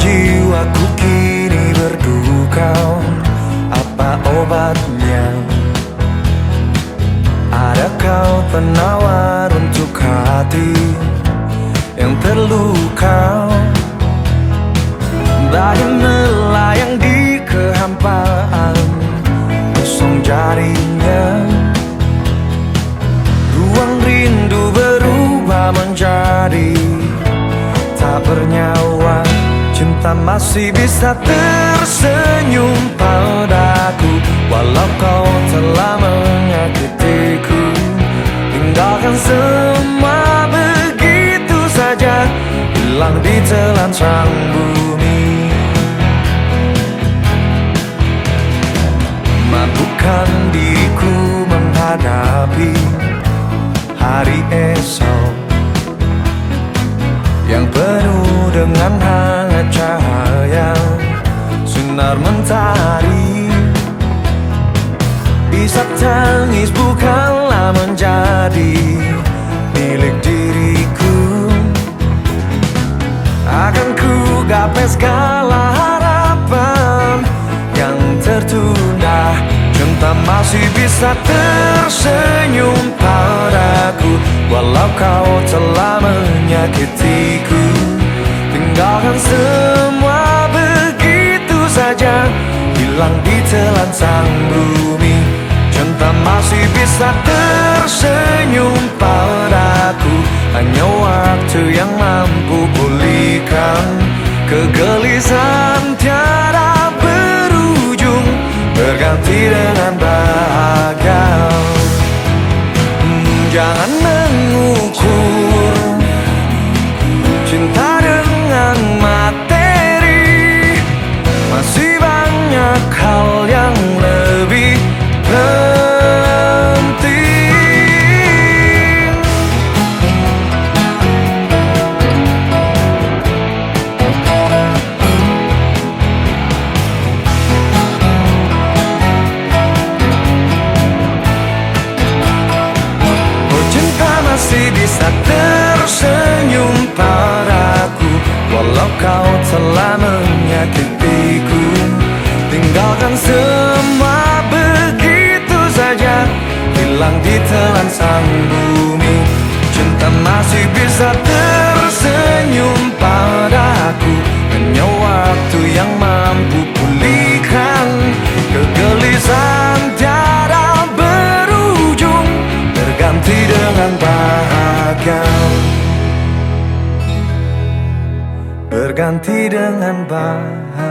jiwaku kini berduka. Apa obatnya? Ada kau penawar untuk hati yang terluka? Bagi melayang di kehampaan Kosong jarinya. Ruang rindu berubah menjadi Tak bernyawa. Cinta masih bisa tersenyum padaku Walau kau telah menyakitiku. Tinggalkan semua begitu saja Hilang di telan sang bumi. Mampukan diriku menghadapi hari esok Yang penuh dengan cahaya Sinar mentari Isak tangis bukanlah menjadi milik diriku. Akan ku gapai segala harapan yang tertunda. Cinta masih bisa tersenyum padaku Walau kau telah menyakitiku Tinggalkan semua begitu saja. Hilang di telan sang bumi. Cinta masih bisa tersenyum padaku. Hanya waktu yang mampu pulihkan. Kegelisahan tiada berujung. Berganti dengan bahagia. Hmm, Jangan bisa tersenyum padaku Walau kau telah menyakitiku Tinggalkan semua begitu saja Hilang di telan sang bumi Cinta masih bisa Berganti dengan bahagia